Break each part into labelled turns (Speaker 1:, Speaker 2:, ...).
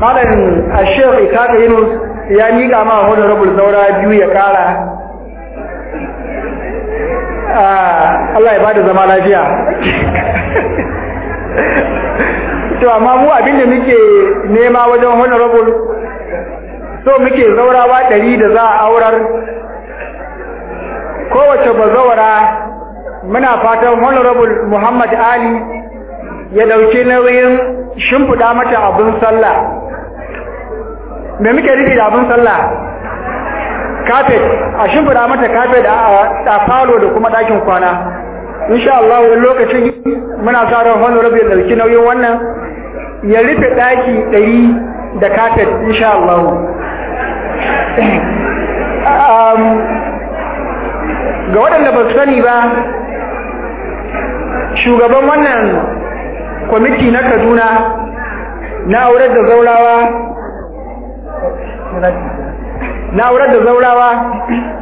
Speaker 1: malam ashir isaka yunus ya miƙa ma honorable zaura biyu ya ƙara. Allah ya ba da zama lafiya. To amma mu abin da muke nema wajen honorable so muke zaurawa ɗari da za a aurar. Kowace bazawara muna fatan honorable muhammad ali ya ɗauki nauyin shimfiɗa mata abin sallah. Me muke nufi da abin sallah? Kafet a shimfiɗa mata kafet a falo da kuma ɗakin kwana. Insha Allah wani lokacin muna sa ran honorable ya ɗauki nauyin wannan ya rufe ɗaki ɗari da kafet insha Allah. Ga waɗanda ba su sani ba shugaban wannan kwamiti na kaduna na aurar da zaurawa na aurar da zaurawa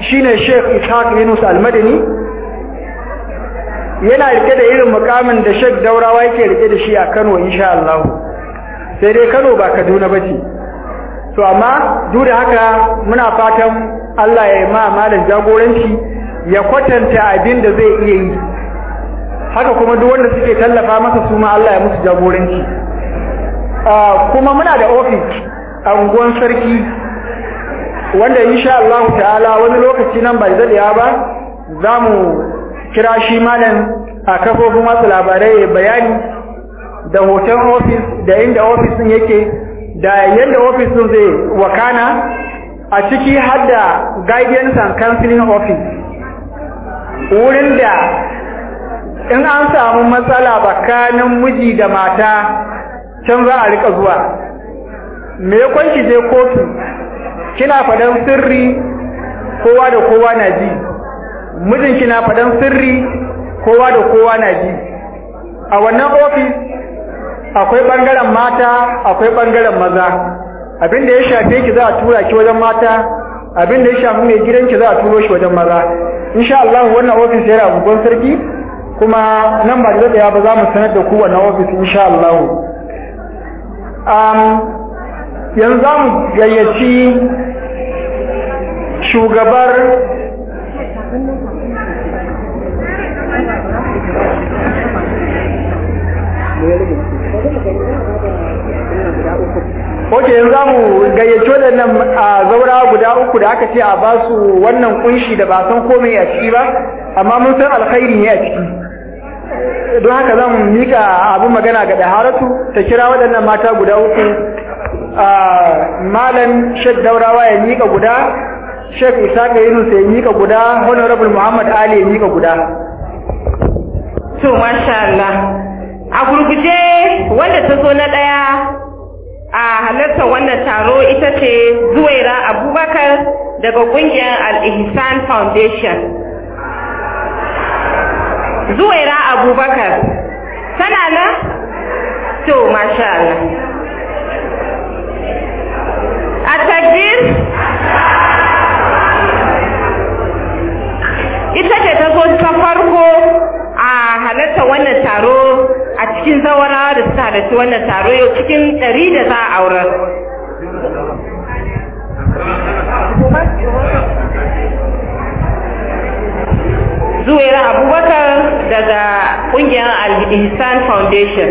Speaker 1: shine sheikh ishaq yunus almadani. Yana riƙe da irin mukamin da sheikh daurawa yake riƙe da shi a kano insha Allah. Sai dai kano ba kaduna ba ce. To amma duk da haka muna fatan Allah ya yi ma malam jagoranci ya kwatanta abin da zai iya yi. Haka kuma duk wanda suke tallafa masa su ma Allah ya musu jagoranci. Kuma muna da ofis a unguwan sarki. Wanda insha Allah ta'ala wani lokaci nan bai daɗewa ba za mu kira shi malam a kafofin watsa labarai bayani da hoton ofis da inda ofis din yake da yadda ofis din zai wakana a ciki har da guidance and counseling office. Wurin da in an samu matsala tsakanin miji da mata can za a riƙa zuwa. Me kwanki je kotu? Kina faɗan sirri kowa da kowa na ji. Mijinki na faɗan sirri kowa da kowa na ji. A wannan ofis akwai ɓangaren mata akwai ɓangaren maza. Abinda ya shafe ki za a tura ki wajen mata abin da ya shafi mai gidanki za a turo shi wajen maza. Insha Allah wannan ofis yana gugun sarki kuma nan ba da ya ba za mu sanar da ku wannan ofis insha Allah. Um, yanzu za mu gayyaci shugabar Ok, yanzu za mu gayyaci waɗannan a zaura guda uku da aka ce a ba su wannan ƙunshi da ba san komai a ciki ba, amma mun san alkhairi ne a ciki. Don haka zan mika abin magana ga Daharatu ta kira waɗannan mata guda uku Malam Sheikh Daurawa ya mika guda, Sheikh Isaka Yunus ya mika guda, Honorable Muhammad Ali ya mika guda.
Speaker 2: To, masha Allah. A gurguje wanda ta zo na ɗaya a halartar wannan taro ita ce Zuwaira Abubakar daga ƙungiyar Al-Ihsan Foundation. Zuwaira Abubakar, tana nan? To, masha Allah. A takbir? Ta ta farko a halartar wannan taro a cikin zawarawa da suka halarci wannan taro yau cikin ɗari da za a aurar. Zuwaira Abubakar daga ƙungiyar Al-Ihsan Foundation.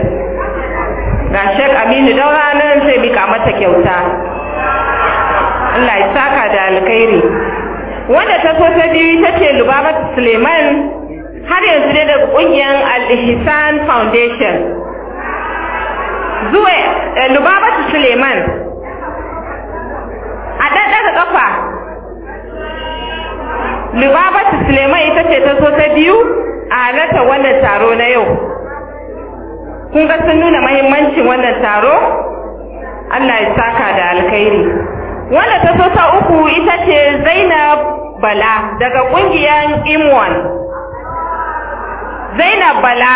Speaker 2: Ga Sheikh Aminu Daura nan zai mika mata kyauta. Allah ya saka da alkhairi. Wanda ta so ta biyu ta ce Lubabat Suleiman har yanzu dai daga ƙungiyar Al-Ihsan Foundation. Zuwa Lubabat Suleiman. A ɗan ɗaga ƙafa. Lubabat Suleiman ita ce ta so ta biyu a halartar wannan taro na yau. Kun ga sun nuna mahimmancin wannan taro? Allah ya saka da alkhairi. Wanda ta so ta uku ita ce Zainab Bala daga ƙungiyar Imwan. Zainab Bala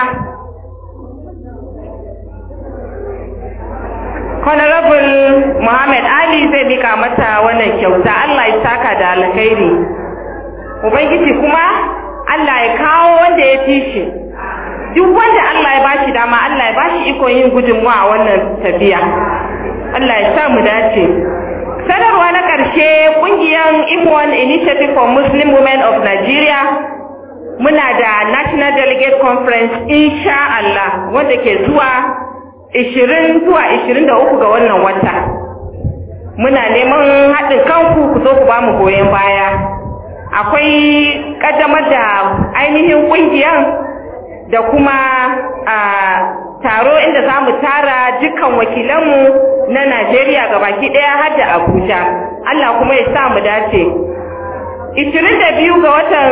Speaker 2: Honorable Muhammad Ali zai mika mata wannan kyauta Allah ya saka da alkhairi. Ubangiji kuma Allah ya kawo wanda ya fi shi. Duk wanda Allah ya bashi dama Allah ya bashi ikon yin gudunmuwa a wannan tafiya. Allah ya sa mu dace sanarwa na ƙarshe ƙungiyar Imwan Initiative for Muslim Women of Nigeria muna da National Delegate Conference insha Allah wanda ke zuwa 20 zuwa 23 ga wannan wata. Muna neman haɗin kanku ku zo ku ba mu goyon baya. Akwai ƙaddamar da ainihin ƙungiyar da kuma a taro inda za mu tara dukkan wakilanmu na Najeriya baki ɗaya har da Abuja Allah kuma ya sa mu dace 22 ga watan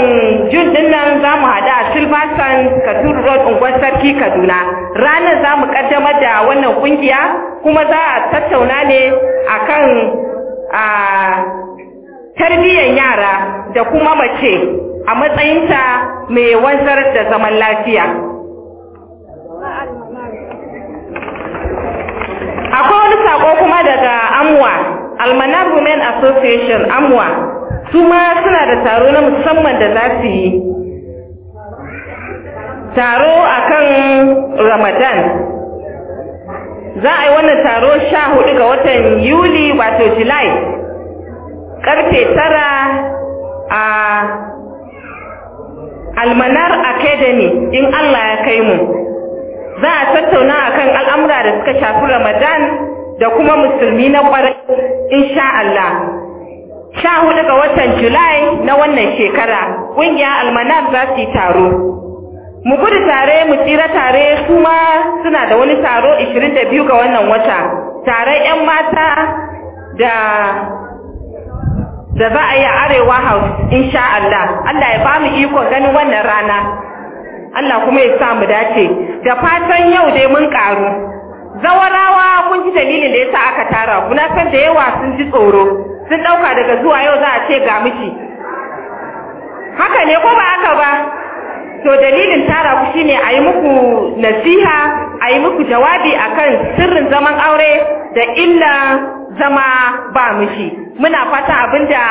Speaker 2: Jun ɗin nan za mu haɗu a Silverson Katuru Road unguwar Sarki Kaduna. Ranar za mu ƙaddamar da wannan ƙungiya kuma za a tattauna ne akan a tarbiyyar yara da kuma mace a matsayinta mai wanzar da zaman lafiya. Akwai wani sako kuma daga Amwa, Almanar Women Association Amwa. su ma suna da taro na musamman da za su yi. Taro akan ramadan. Za a yi wannan taro sha huɗu ga watan yuli wato july. Karfe tara a almanar academy in allah ya kai mu. Za a tattauna akan al'amura da suka shafi ramadan da kuma musulmi na ƙwarai insha allah sha huɗu ga watan Julai na wannan shekara ƙungiyar almanar za su yi taro. Mu gudu tare mu tsira tare su ma suna da wani taro 22 ga wannan wata, taron 'yan mata da da za a yi Arewa House insha Allah. Allah ya ba mu ikon ganin wannan rana. Allah kuma ya sa mu dace. Da fatan yau dai mun ƙaru. Zawarawa kun ji dalilin da yasa aka tara, kuna san da yawa sun ji tsoro. sun ɗauka daga zuwa yau za a ce ga miki haka ne ko ba haka ba to dalilin tara ku shine a yi muku nasiha a yi muku jawabi akan sirrin zaman aure da illa zama ba mishi muna fata abin da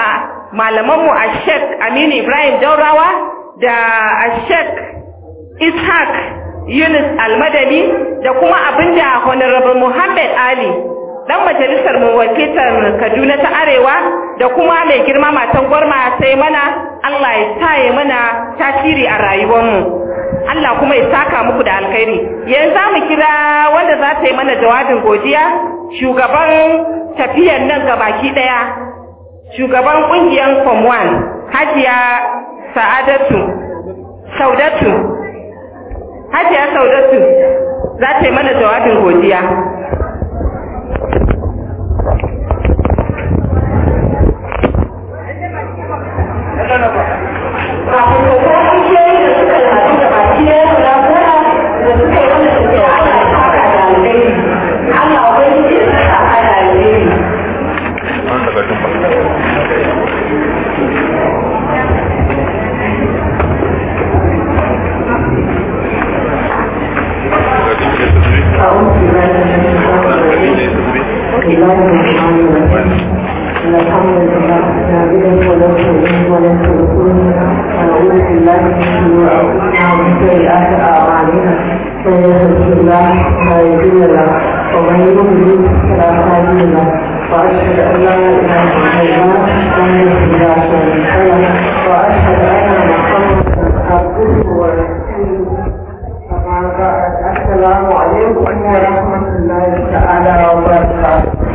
Speaker 2: malamanmu a shek aminu ibrahim daurawa da a shek ishaq yunus almadani da kuma abin da honorable muhammad ali dan majalisar mu wakiltar Kaduna ta Arewa da kuma mai girma matan gwarma sai mana Allah ya taye mana tasiri a rayuwarmu Allah kuma ya saka muku da alkhairi. Yanzu mu kira wanda za ta yi mana jawabin godiya shugaban tafiyar nan gabaki ɗaya shugaban ƙungiyar Form 1 Hajiya Sa'adatu Saudatu. Hajiya Saudatu za ta yi mana jawabin godiya.
Speaker 3: في الآخر وأشهد أن لا
Speaker 4: إله إلا الله وحده لا شريك له وأشهد أن محمدا عبده ورسوله أما بعد الله تعالى وبركاته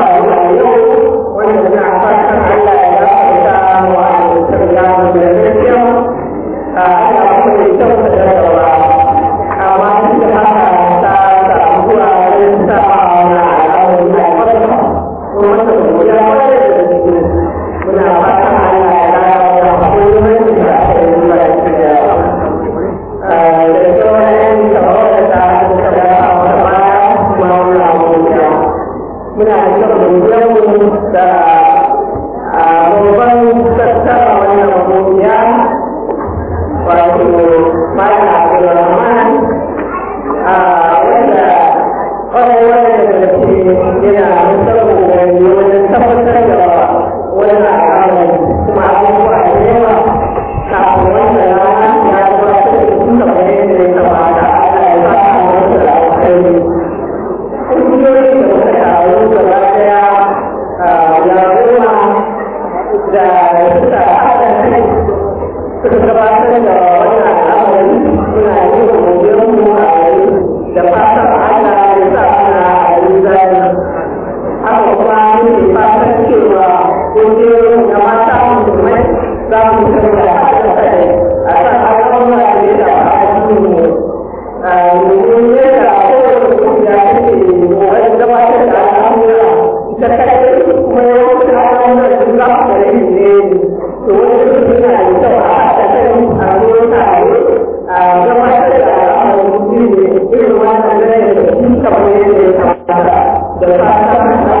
Speaker 4: Terima kasih.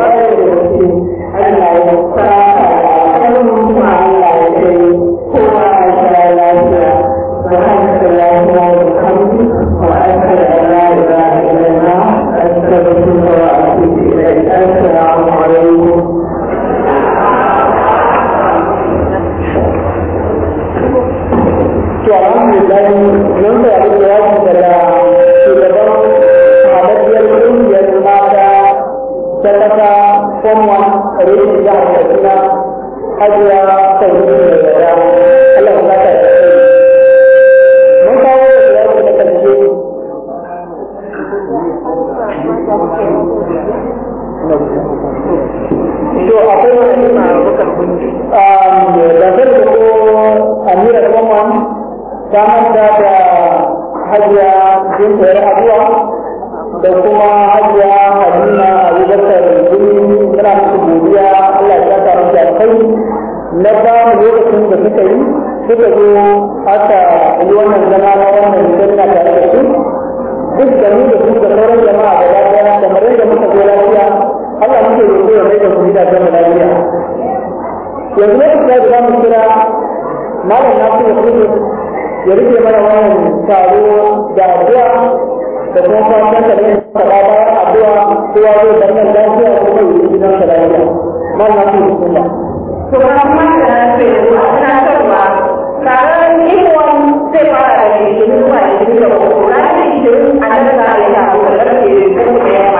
Speaker 4: Amen. yanzu lokacin da za kira? Malam na su da ya riƙe mana wannan taro da addu'a da kuma fatan da yin saba bayan addu'a kowa zai bar nan lafiya ko mai yi gidan sa lafiya. Malam na su kuma
Speaker 3: to kana ma da ke ana tarwa taron ilmon zai fara da shi ne zuwa da
Speaker 5: shi da kuma ranar da shi a nan da ya ta ko da ke da kuma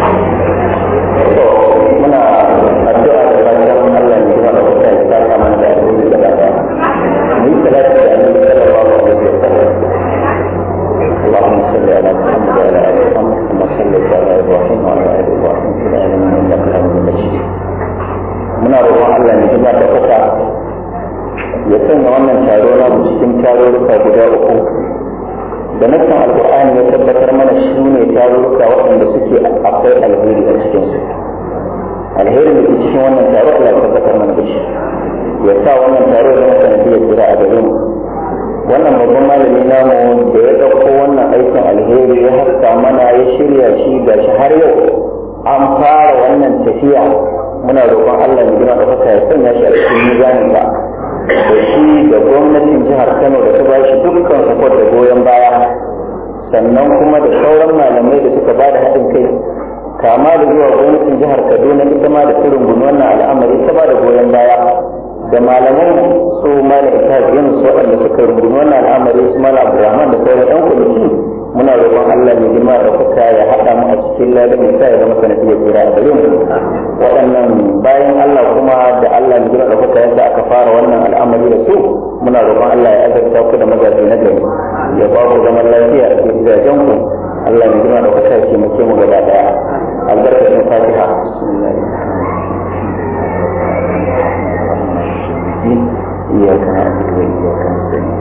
Speaker 5: wannan babban malami namu da ya ɗauko wannan aikin alheri ya haska mana ya shirya shi ga shi har yau. An fara wannan tafiya. Muna roƙon Allah ya gina ɗaukaka ya sanya shi a cikin mizanin ba. Da shi da gwamnatin jihar Kano da ta bashi dukkan support da goyon baya. Sannan kuma da sauran malamai da suka ba da haɗin kai. Kama da zuwa gwamnatin jihar Kaduna ita ma da irin wannan al'amari ta ba da goyon baya. Da malaman su ita yin su waɗanda suka rubuta wannan al'amari su malam Abdulrahman da sauran ɗan kwamiti muna roƙon Allah mai girma da kuka ya haɗa mu a cikin ladan mai sa ya zama sanadiyar tsira a gare mu. Waɗannan bayan Allah kuma da Allah mai girma da kuka yadda aka fara wannan al'amari da su muna roƙon Allah ya azabta ku da mazaje na gari ya ba ku zaman lafiya a cikin gidajen ku. Allah mai girma da kuka ya taimake mu gaba ɗaya. Albarkacin fatiha. إياك نعبد وإياك نستعين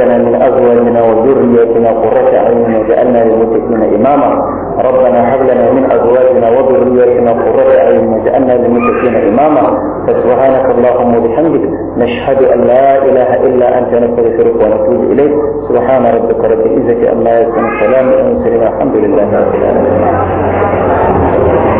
Speaker 5: لنا من أزواجنا وذرياتنا قرة أعين واجعلنا للمتقين إماما. ربنا هب لنا من أزواجنا وذرياتنا قرة أعين واجعلنا للمتقين إماما. فسبحانك اللهم وبحمدك نشهد أن لا إله إلا أنت نستغفرك ونتوب إليك. سبحان ربك رب العزة عما يصفون. سلام المرسلين الحمد لله رب العالمين.